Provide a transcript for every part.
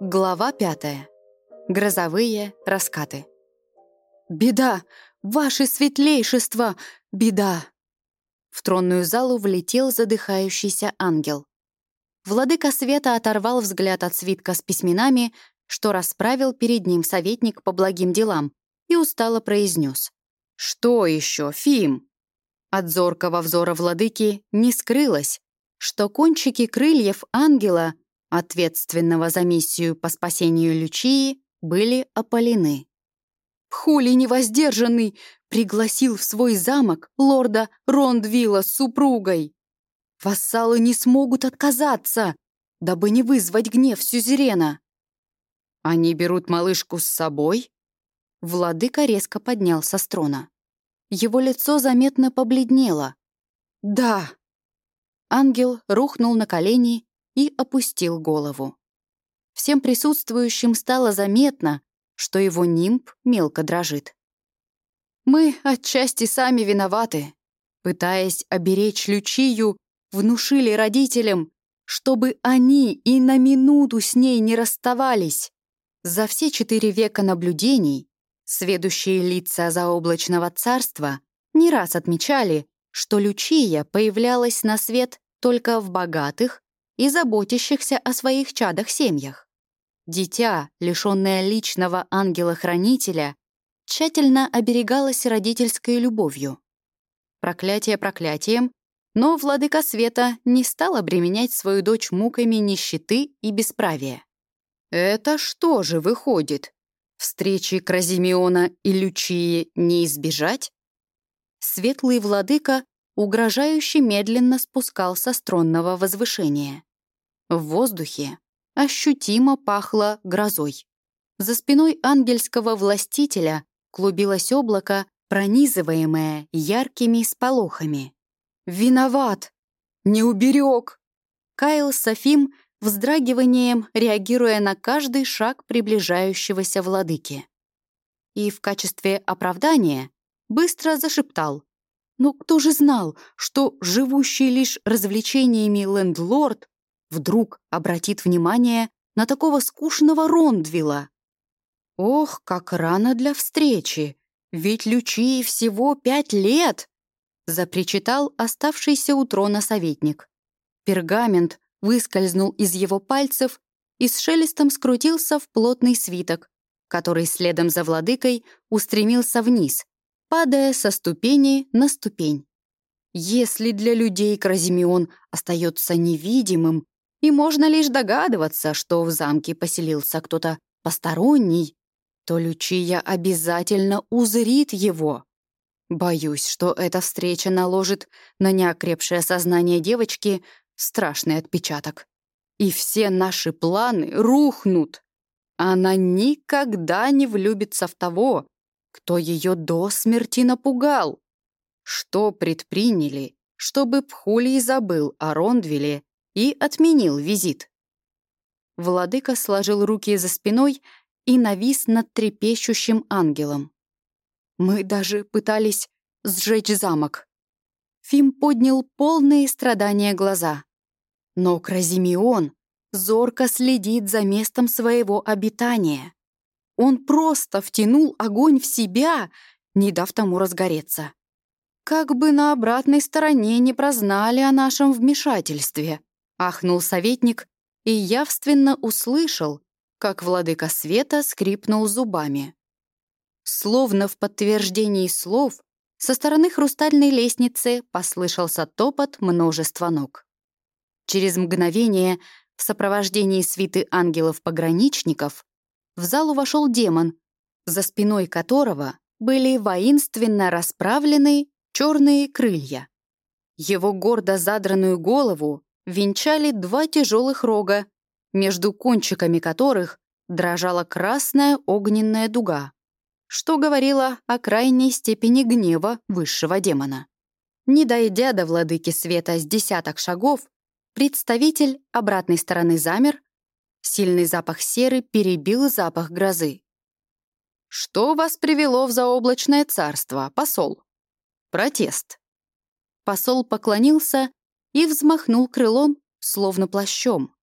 Глава пятая. Грозовые раскаты. «Беда! Ваше светлейшество! Беда!» В тронную залу влетел задыхающийся ангел. Владыка света оторвал взгляд от свитка с письменами, что расправил перед ним советник по благим делам, и устало произнес. «Что еще, Фим?» От зоркого взора владыки не скрылось, что кончики крыльев ангела — ответственного за миссию по спасению Лючии, были опалены. Хули невоздержанный пригласил в свой замок лорда Рондвилла с супругой. Вассалы не смогут отказаться, дабы не вызвать гнев Сюзерена. Они берут малышку с собой? Владыка резко поднялся с трона. Его лицо заметно побледнело. «Да!» Ангел рухнул на колени и опустил голову. Всем присутствующим стало заметно, что его нимб мелко дрожит. «Мы отчасти сами виноваты», пытаясь оберечь Лючию, внушили родителям, чтобы они и на минуту с ней не расставались. За все четыре века наблюдений сведущие лица заоблачного царства не раз отмечали, что Лючия появлялась на свет только в богатых и заботящихся о своих чадах семьях. Дитя, лишённое личного ангела-хранителя, тщательно оберегалось родительской любовью. Проклятие проклятием, но владыка света не стал обременять свою дочь муками нищеты и бесправия. Это что же выходит? Встречи Кразимеона и Лючии не избежать? Светлый владыка угрожающе медленно спускался с тронного возвышения. В воздухе ощутимо пахло грозой. За спиной ангельского властителя клубилось облако, пронизываемое яркими сполохами. «Виноват! Не уберег!» Кайл Софим вздрагиванием, реагируя на каждый шаг приближающегося владыки. И в качестве оправдания быстро зашептал. «Но кто же знал, что живущий лишь развлечениями лендлорд вдруг обратит внимание на такого скучного Рондвилла. Ох, как рано для встречи! Ведь Лючии всего пять лет! запричитал оставшийся у трона советник. Пергамент выскользнул из его пальцев и с шелестом скрутился в плотный свиток, который следом за владыкой устремился вниз, падая со ступени на ступень. Если для людей Кразимеон остается невидимым и можно лишь догадываться, что в замке поселился кто-то посторонний, то Лючия обязательно узрит его. Боюсь, что эта встреча наложит на неокрепшее сознание девочки страшный отпечаток. И все наши планы рухнут. Она никогда не влюбится в того, кто ее до смерти напугал. Что предприняли, чтобы Пхулий забыл о Рондвиле и отменил визит. Владыка сложил руки за спиной и навис над трепещущим ангелом. Мы даже пытались сжечь замок. Фим поднял полные страдания глаза. Но Кразимеон зорко следит за местом своего обитания. Он просто втянул огонь в себя, не дав тому разгореться. Как бы на обратной стороне не прознали о нашем вмешательстве. Ахнул советник и явственно услышал, как владыка света скрипнул зубами. Словно в подтверждении слов, со стороны хрустальной лестницы послышался топот множества ног. Через мгновение в сопровождении свиты ангелов-пограничников в залу вошел демон, за спиной которого были воинственно расправлены черные крылья. Его гордо задранную голову венчали два тяжелых рога, между кончиками которых дрожала красная огненная дуга, что говорило о крайней степени гнева высшего демона. Не дойдя до владыки света с десяток шагов, представитель обратной стороны замер, сильный запах серы перебил запах грозы. «Что вас привело в заоблачное царство, посол?» «Протест». Посол поклонился и взмахнул крылом, словно плащом.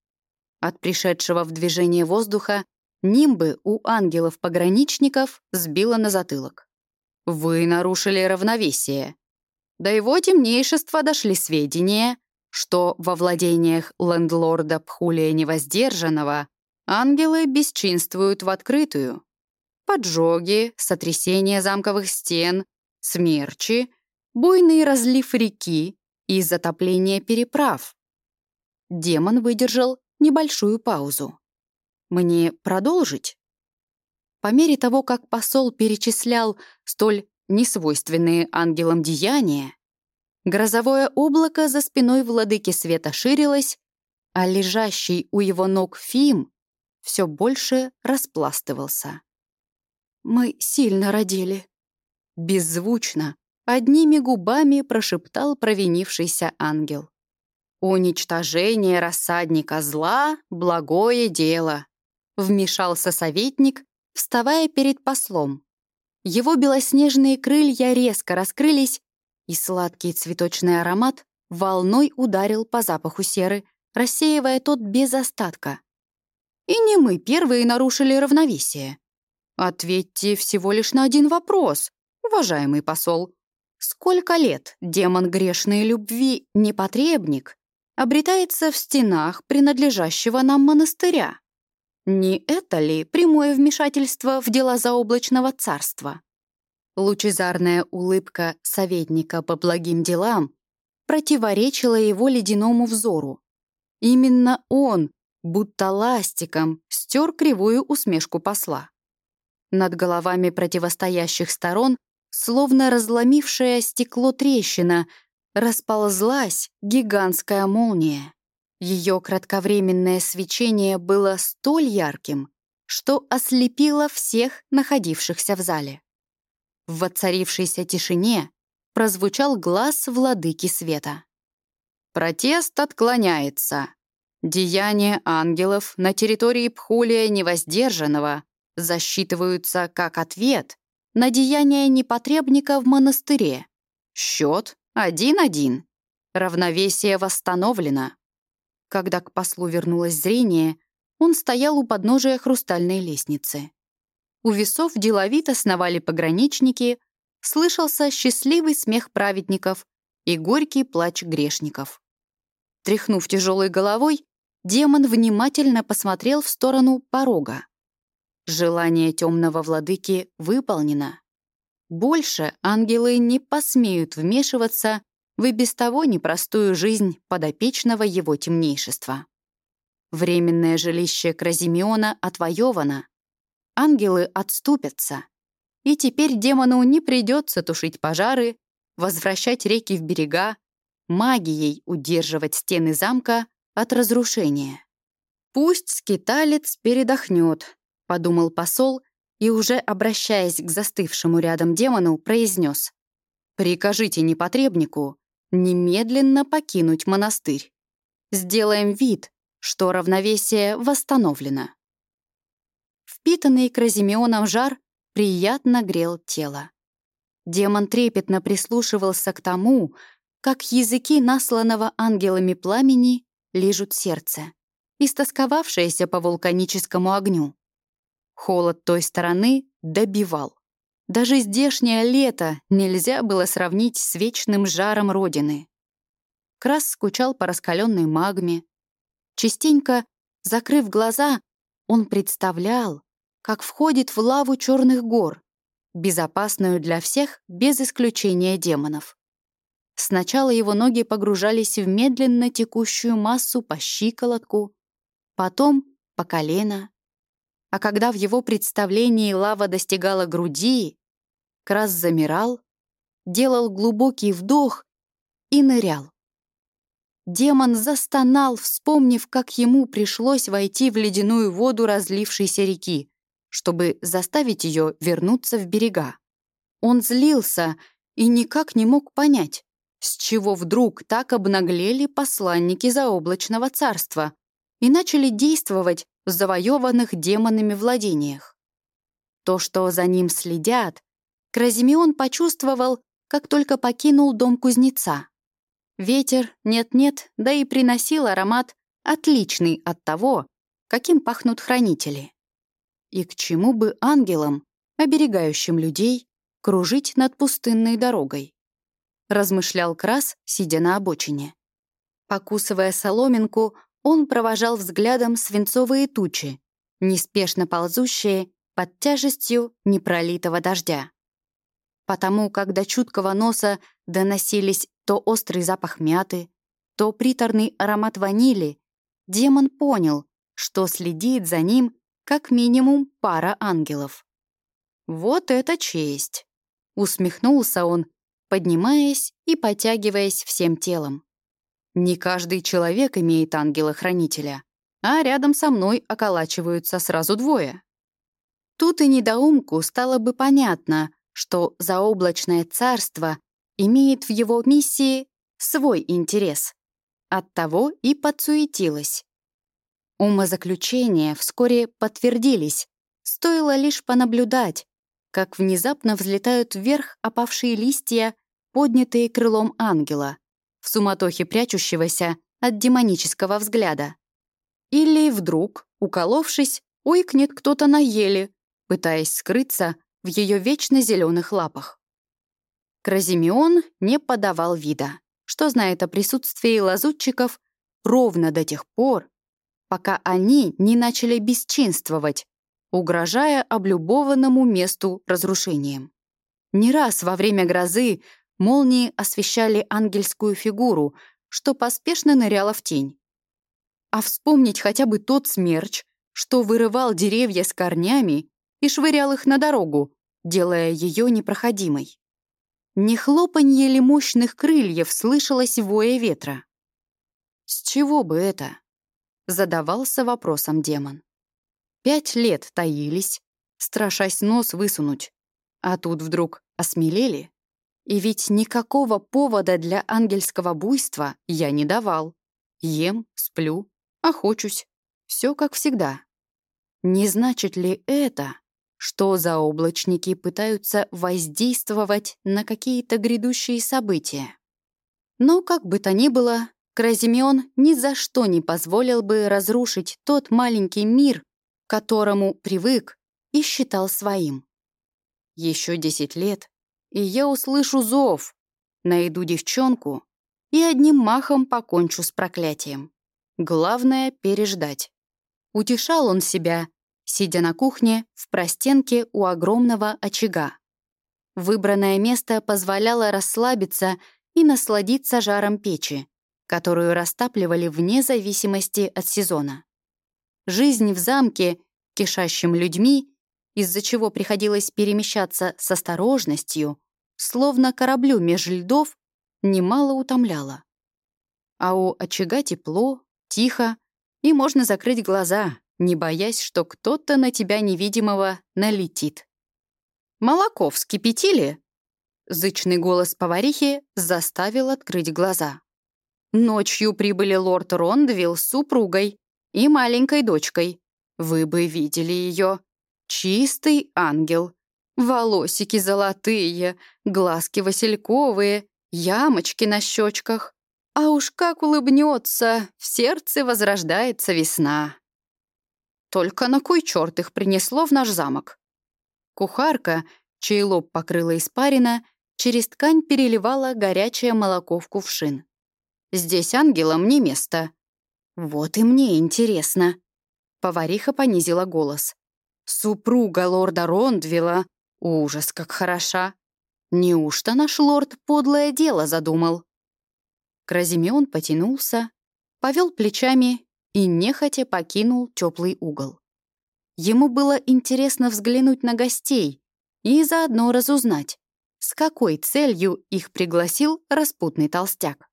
От пришедшего в движение воздуха нимбы у ангелов-пограничников сбило на затылок. «Вы нарушили равновесие. До его темнейшества дошли сведения, что во владениях лендлорда Пхулия Невоздержанного ангелы бесчинствуют в открытую. Поджоги, сотрясение замковых стен, смерчи, буйный разлив реки и затопление переправ. Демон выдержал небольшую паузу. «Мне продолжить?» По мере того, как посол перечислял столь несвойственные ангелам деяния, грозовое облако за спиной владыки света ширилось, а лежащий у его ног Фим все больше распластывался. «Мы сильно родили», — беззвучно, одними губами прошептал провинившийся ангел. «Уничтожение рассадника зла — благое дело», — вмешался советник, вставая перед послом. Его белоснежные крылья резко раскрылись, и сладкий цветочный аромат волной ударил по запаху серы, рассеивая тот без остатка. И не мы первые нарушили равновесие. Ответьте всего лишь на один вопрос, уважаемый посол. Сколько лет демон грешной любви, непотребник, обретается в стенах принадлежащего нам монастыря? Не это ли прямое вмешательство в дела заоблачного царства? Лучезарная улыбка советника по благим делам противоречила его ледяному взору. Именно он, будто ластиком, стер кривую усмешку посла. Над головами противостоящих сторон Словно разломившее стекло трещина, расползлась гигантская молния. Ее кратковременное свечение было столь ярким, что ослепило всех находившихся в зале. В воцарившейся тишине прозвучал глаз владыки света. «Протест отклоняется. Деяния ангелов на территории Пхулия Невоздержанного засчитываются как ответ на деяние непотребника в монастыре. Счет 1-1. Равновесие восстановлено. Когда к послу вернулось зрение, он стоял у подножия хрустальной лестницы. У весов деловито сновали пограничники, слышался счастливый смех праведников и горький плач грешников. Тряхнув тяжелой головой, демон внимательно посмотрел в сторону порога. Желание темного владыки выполнено. Больше ангелы не посмеют вмешиваться в и без того непростую жизнь подопечного его темнейшества. Временное жилище Кразимеона отвоевано. Ангелы отступятся. И теперь демону не придется тушить пожары, возвращать реки в берега, магией удерживать стены замка от разрушения. Пусть скиталец передохнет, — подумал посол и, уже обращаясь к застывшему рядом демону, произнес «Прикажите непотребнику немедленно покинуть монастырь. Сделаем вид, что равновесие восстановлено». Впитанный Кразимеоном жар приятно грел тело. Демон трепетно прислушивался к тому, как языки насланного ангелами пламени лижут сердце, истосковавшееся по вулканическому огню. Холод той стороны добивал. Даже здешнее лето нельзя было сравнить с вечным жаром Родины. Крас скучал по раскаленной магме. Частенько, закрыв глаза, он представлял, как входит в лаву черных гор, безопасную для всех, без исключения демонов. Сначала его ноги погружались в медленно текущую массу по щиколотку, потом — по колено, а когда в его представлении лава достигала груди, Крас замирал, делал глубокий вдох и нырял. Демон застонал, вспомнив, как ему пришлось войти в ледяную воду разлившейся реки, чтобы заставить ее вернуться в берега. Он злился и никак не мог понять, с чего вдруг так обнаглели посланники заоблачного царства и начали действовать в завоеванных демонами владениях. То, что за ним следят, Кразимеон почувствовал, как только покинул дом кузнеца. Ветер, нет-нет, да и приносил аромат, отличный от того, каким пахнут хранители. И к чему бы ангелам, оберегающим людей, кружить над пустынной дорогой? Размышлял Крас, сидя на обочине. Покусывая соломинку, он провожал взглядом свинцовые тучи, неспешно ползущие под тяжестью непролитого дождя. Потому как до чуткого носа доносились то острый запах мяты, то приторный аромат ванили, демон понял, что следит за ним как минимум пара ангелов. «Вот это честь!» — усмехнулся он, поднимаясь и потягиваясь всем телом. «Не каждый человек имеет ангела-хранителя, а рядом со мной околачиваются сразу двое». Тут и недоумку стало бы понятно, что заоблачное царство имеет в его миссии свой интерес. Оттого и подсуетилась. Умозаключения вскоре подтвердились, стоило лишь понаблюдать, как внезапно взлетают вверх опавшие листья, поднятые крылом ангела, в суматохе прячущегося от демонического взгляда. Или вдруг, уколовшись, уикнет кто-то на еле, пытаясь скрыться в ее вечно зеленых лапах. Кразимеон не подавал вида, что знает о присутствии лазутчиков ровно до тех пор, пока они не начали бесчинствовать, угрожая облюбованному месту разрушением. Не раз во время грозы молнии освещали ангельскую фигуру, что поспешно ныряла в тень. А вспомнить хотя бы тот смерч, что вырывал деревья с корнями и швырял их на дорогу, делая ее непроходимой. Не хлопанье ли мощных крыльев слышалось в вое ветра? С чего бы это? Задавался вопросом демон. Пять лет таились, страшась нос высунуть, а тут вдруг осмелели. И ведь никакого повода для ангельского буйства я не давал. Ем, сплю, охочусь. Все как всегда. Не значит ли это, что заоблачники пытаются воздействовать на какие-то грядущие события? Но, как бы то ни было, Кразимеон ни за что не позволил бы разрушить тот маленький мир, к которому привык и считал своим. Еще десять лет, и я услышу зов, найду девчонку и одним махом покончу с проклятием. Главное — переждать. Утешал он себя, сидя на кухне в простенке у огромного очага. Выбранное место позволяло расслабиться и насладиться жаром печи которую растапливали вне зависимости от сезона. Жизнь в замке, кишащем людьми, из-за чего приходилось перемещаться с осторожностью, словно кораблю меж льдов, немало утомляла. А у очага тепло, тихо, и можно закрыть глаза, не боясь, что кто-то на тебя невидимого налетит. «Молоко вскипятили?» Зычный голос поварихи заставил открыть глаза. Ночью прибыли лорд Рондвилл с супругой и маленькой дочкой. Вы бы видели ее. Чистый ангел. Волосики золотые, глазки васильковые, ямочки на щечках. А уж как улыбнется, в сердце возрождается весна. Только на кой черт их принесло в наш замок? Кухарка, чей лоб покрыла испарина, через ткань переливала горячее молоко в кувшин. Здесь ангелам не место». «Вот и мне интересно». Повариха понизила голос. «Супруга лорда Рондвилла. Ужас, как хороша. Неужто наш лорд подлое дело задумал?» Кразимеон потянулся, повел плечами и нехотя покинул теплый угол. Ему было интересно взглянуть на гостей и заодно разузнать, с какой целью их пригласил распутный толстяк.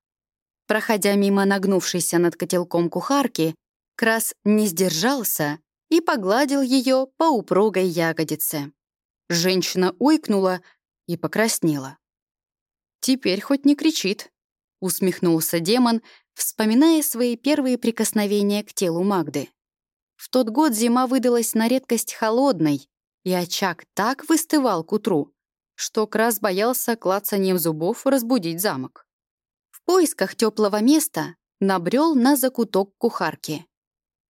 Проходя мимо нагнувшейся над котелком кухарки, Крас не сдержался и погладил ее по упругой ягодице. Женщина уйкнула и покраснела. «Теперь хоть не кричит», — усмехнулся демон, вспоминая свои первые прикосновения к телу Магды. В тот год зима выдалась на редкость холодной, и очаг так выстывал к утру, что Крас боялся клацанием зубов разбудить замок поисках теплого места набрел на закуток кухарки.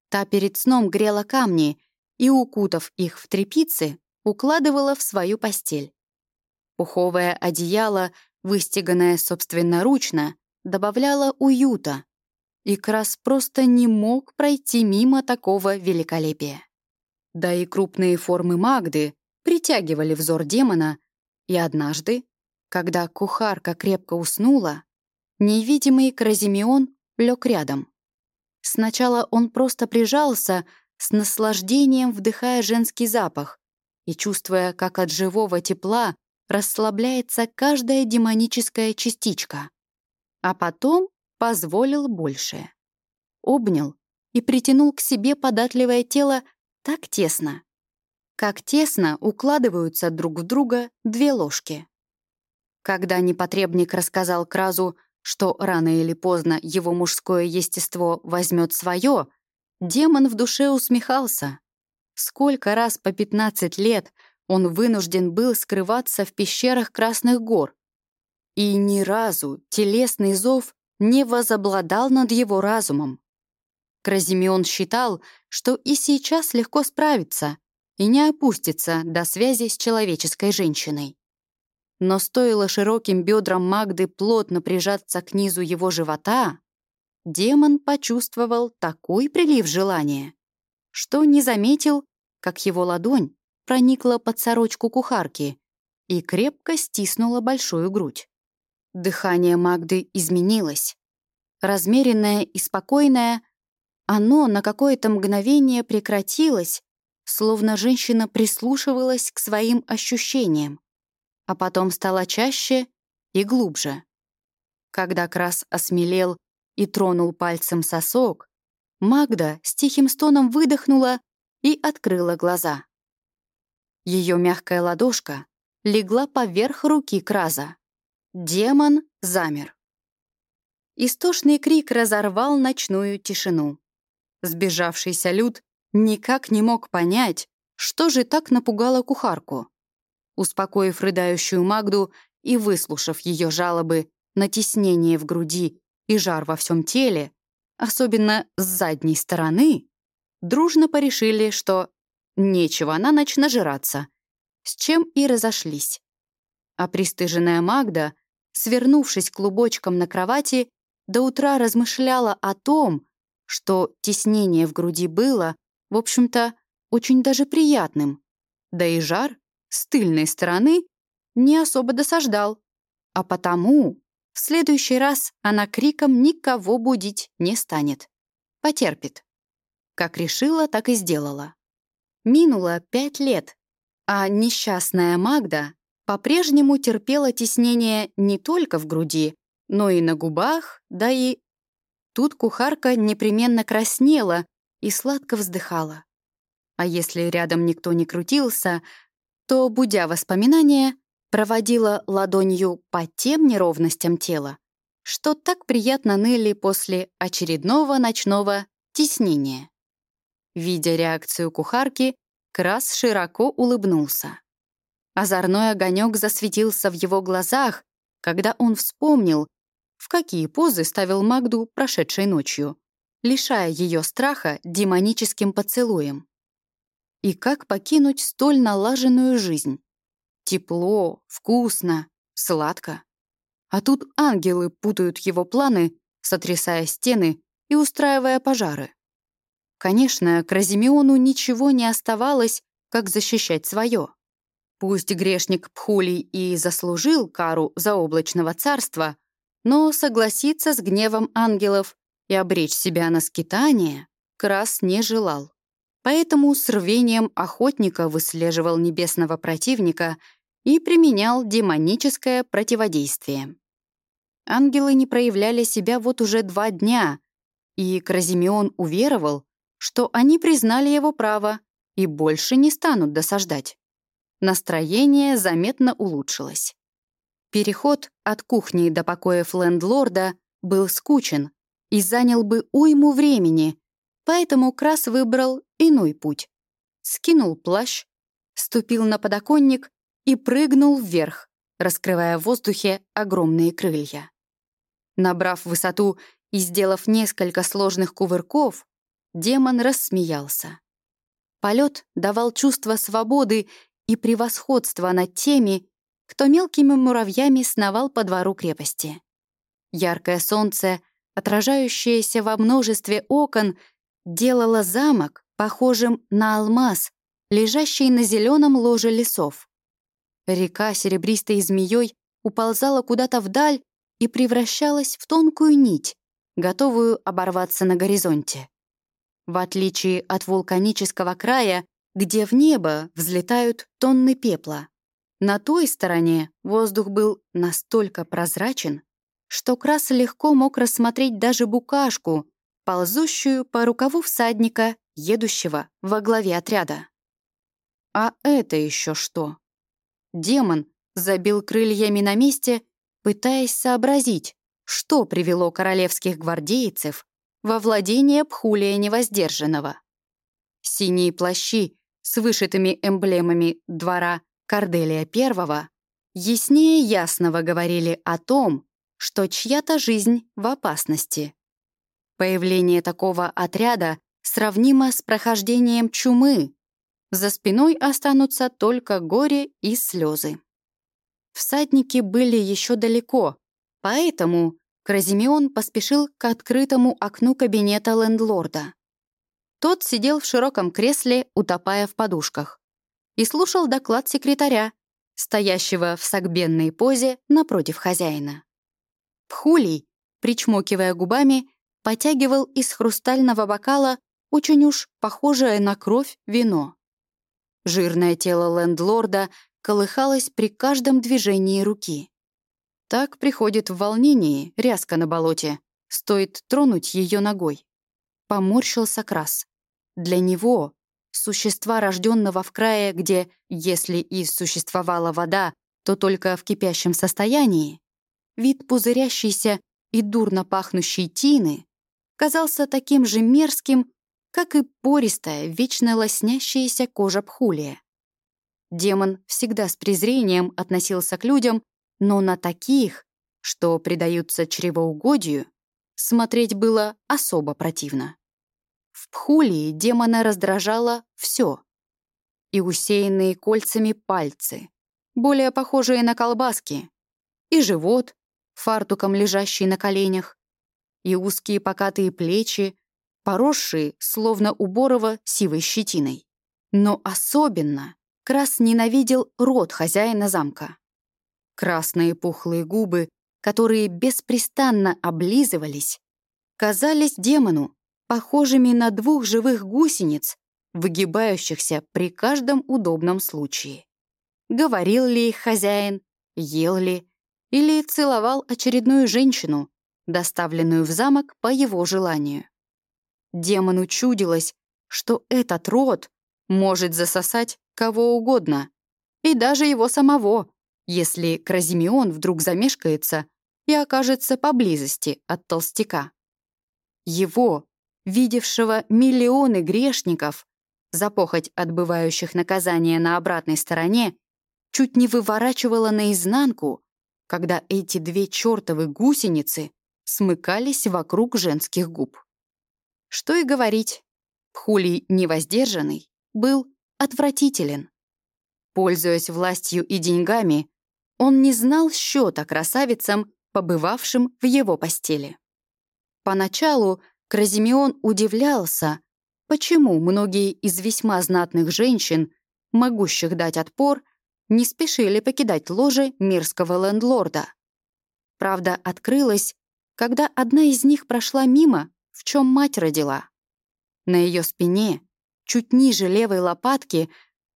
Та перед сном грела камни и, укутав их в тряпицы, укладывала в свою постель. Пуховое одеяло, выстеганное собственноручно, добавляло уюта, и Крас просто не мог пройти мимо такого великолепия. Да и крупные формы Магды притягивали взор демона, и однажды, когда кухарка крепко уснула, невидимый Кразимеон лег рядом. Сначала он просто прижался, с наслаждением вдыхая женский запах и чувствуя, как от живого тепла расслабляется каждая демоническая частичка. А потом позволил большее. Обнял и притянул к себе податливое тело так тесно, как тесно укладываются друг в друга две ложки. Когда непотребник рассказал Кразу, что рано или поздно его мужское естество возьмет свое, демон в душе усмехался. Сколько раз по 15 лет он вынужден был скрываться в пещерах Красных гор. И ни разу телесный зов не возобладал над его разумом. Кразимеон считал, что и сейчас легко справиться и не опустится до связи с человеческой женщиной. Но стоило широким бедрам Магды плотно прижаться к низу его живота, демон почувствовал такой прилив желания, что не заметил, как его ладонь проникла под сорочку кухарки и крепко стиснула большую грудь. Дыхание Магды изменилось. Размеренное и спокойное, оно на какое-то мгновение прекратилось, словно женщина прислушивалась к своим ощущениям а потом стало чаще и глубже. Когда Крас осмелел и тронул пальцем сосок, Магда с тихим стоном выдохнула и открыла глаза. Ее мягкая ладошка легла поверх руки Краза. Демон замер. Истошный крик разорвал ночную тишину. Сбежавшийся люд никак не мог понять, что же так напугало кухарку. Успокоив рыдающую Магду и выслушав ее жалобы на теснение в груди и жар во всем теле, особенно с задней стороны, дружно порешили, что нечего на ночь нажираться, с чем и разошлись. А пристыженная Магда, свернувшись клубочком на кровати, до утра размышляла о том, что теснение в груди было, в общем-то, очень даже приятным, да и жар с тыльной стороны не особо досаждал, а потому в следующий раз она криком никого будить не станет. Потерпит. Как решила, так и сделала. Минуло пять лет, а несчастная Магда по-прежнему терпела теснение не только в груди, но и на губах, да и... Тут кухарка непременно краснела и сладко вздыхала. А если рядом никто не крутился, то, будя воспоминания, проводила ладонью по тем неровностям тела, что так приятно ныли после очередного ночного теснения. Видя реакцию кухарки, Крас широко улыбнулся. Озорной огонек засветился в его глазах, когда он вспомнил, в какие позы ставил Магду прошедшей ночью, лишая ее страха демоническим поцелуем. И как покинуть столь налаженную жизнь? Тепло, вкусно, сладко. А тут ангелы путают его планы, сотрясая стены и устраивая пожары. Конечно, Кразимеону ничего не оставалось, как защищать свое. Пусть грешник Пхули и заслужил кару заоблачного царства, но согласиться с гневом ангелов и обречь себя на скитание Крас не желал. Поэтому с рвением охотника выслеживал небесного противника и применял демоническое противодействие. Ангелы не проявляли себя вот уже два дня, и Кразимеон уверовал, что они признали его право и больше не станут досаждать. Настроение заметно улучшилось. Переход от кухни до покоев лендлорда был скучен и занял бы уйму времени, Поэтому Крас выбрал иной путь. Скинул плащ, ступил на подоконник и прыгнул вверх, раскрывая в воздухе огромные крылья. Набрав высоту и сделав несколько сложных кувырков, Демон рассмеялся. Полет давал чувство свободы и превосходства над теми, кто мелкими муравьями сновал по двору крепости. Яркое солнце, отражающееся во множестве окон, делало замок похожим на алмаз, лежащий на зеленом ложе лесов. Река серебристой змеей уползала куда-то вдаль и превращалась в тонкую нить, готовую оборваться на горизонте. В отличие от вулканического края, где в небо взлетают тонны пепла, на той стороне воздух был настолько прозрачен, что Крас легко мог рассмотреть даже букашку, ползущую по рукаву всадника, едущего во главе отряда. А это еще что? Демон забил крыльями на месте, пытаясь сообразить, что привело королевских гвардейцев во владение Пхулия Невоздержанного. Синие плащи с вышитыми эмблемами двора Корделия I яснее ясного говорили о том, что чья-то жизнь в опасности. Появление такого отряда сравнимо с прохождением чумы. За спиной останутся только горе и слезы. Всадники были еще далеко, поэтому Кразимеон поспешил к открытому окну кабинета лендлорда. Тот сидел в широком кресле, утопая в подушках, и слушал доклад секретаря, стоящего в согбенной позе напротив хозяина. Пхулий, причмокивая губами, потягивал из хрустального бокала очень уж похожее на кровь вино. Жирное тело лендлорда колыхалось при каждом движении руки. Так приходит в волнении ряска на болоте, стоит тронуть ее ногой. Поморщился Крас. Для него, существа, рожденного в крае, где, если и существовала вода, то только в кипящем состоянии, Вид пузырящейся и дурно пахнущей тины казался таким же мерзким, как и пористая, вечно лоснящаяся кожа пхулия. Демон всегда с презрением относился к людям, но на таких, что предаются чревоугодию, смотреть было особо противно. В пхулии демона раздражало все. И усеянные кольцами пальцы, более похожие на колбаски, и живот, фартуком лежащий на коленях, и узкие покатые плечи, поросшие, словно у Борова, сивой щетиной. Но особенно Крас ненавидел рот хозяина замка. Красные пухлые губы, которые беспрестанно облизывались, казались демону похожими на двух живых гусениц, выгибающихся при каждом удобном случае. Говорил ли их хозяин, ел ли, или целовал очередную женщину, доставленную в замок по его желанию. Демону чудилось, что этот род может засосать кого угодно, и даже его самого, если Кразимеон вдруг замешкается и окажется поблизости от толстяка. Его, видевшего миллионы грешников, за похоть отбывающих наказания на обратной стороне, чуть не выворачивало наизнанку, когда эти две чертовы гусеницы смыкались вокруг женских губ. Что и говорить, Пхулий невоздержанный был отвратителен. Пользуясь властью и деньгами, он не знал счета красавицам, побывавшим в его постели. Поначалу Кразимеон удивлялся, почему многие из весьма знатных женщин, могущих дать отпор, не спешили покидать ложе мирского лендлорда. Правда открылась, когда одна из них прошла мимо, в чем мать родила. На ее спине, чуть ниже левой лопатки,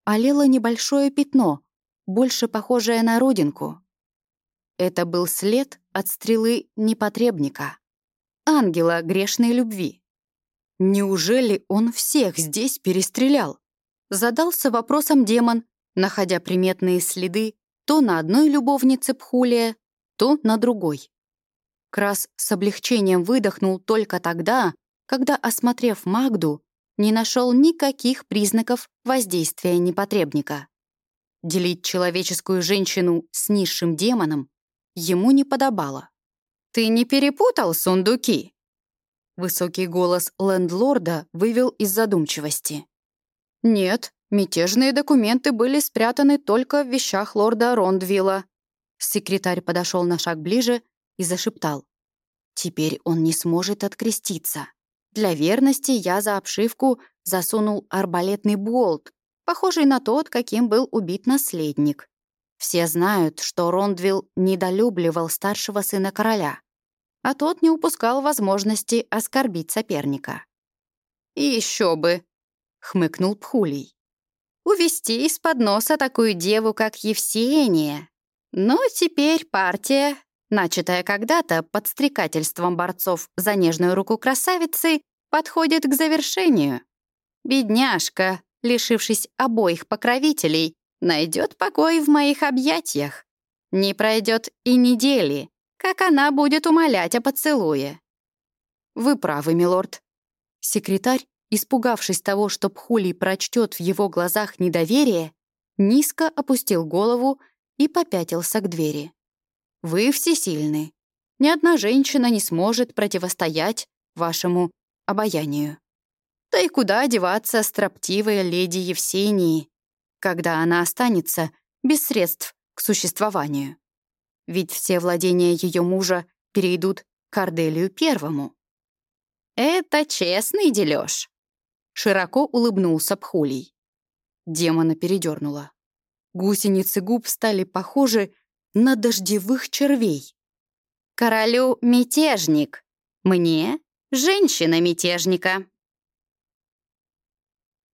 олело небольшое пятно, больше похожее на родинку. Это был след от стрелы непотребника, ангела грешной любви. Неужели он всех здесь перестрелял? Задался вопросом демон, находя приметные следы то на одной любовнице Пхулия, то на другой. Крас с облегчением выдохнул только тогда, когда, осмотрев Магду, не нашел никаких признаков воздействия непотребника. Делить человеческую женщину с низшим демоном ему не подобало. «Ты не перепутал сундуки?» Высокий голос лендлорда вывел из задумчивости. «Нет, мятежные документы были спрятаны только в вещах лорда Рондвилла». Секретарь подошел на шаг ближе и зашептал. «Теперь он не сможет откреститься. Для верности я за обшивку засунул арбалетный болт, похожий на тот, каким был убит наследник. Все знают, что Рондвилл недолюбливал старшего сына короля, а тот не упускал возможности оскорбить соперника. «И еще бы!» — хмыкнул Пхулий. «Увести из-под носа такую деву, как Евсения. Но теперь партия, начатая когда-то подстрекательством борцов за нежную руку красавицы, подходит к завершению. Бедняжка, лишившись обоих покровителей, найдет покой в моих объятиях. Не пройдет и недели, как она будет умолять о поцелуе. Вы правы, милорд. Секретарь, испугавшись того, что Пхулий прочтет в его глазах недоверие, низко опустил голову и попятился к двери. Вы всесильны. Ни одна женщина не сможет противостоять вашему обаянию. Да и куда одеваться строптивая леди Евсении, когда она останется без средств к существованию? Ведь все владения ее мужа перейдут к Арделию Первому. «Это честный дележ», — широко улыбнулся Пхулий. Демона передернула. Гусеницы губ стали похожи на дождевых червей. «Королю мятежник, мне — женщина-мятежника».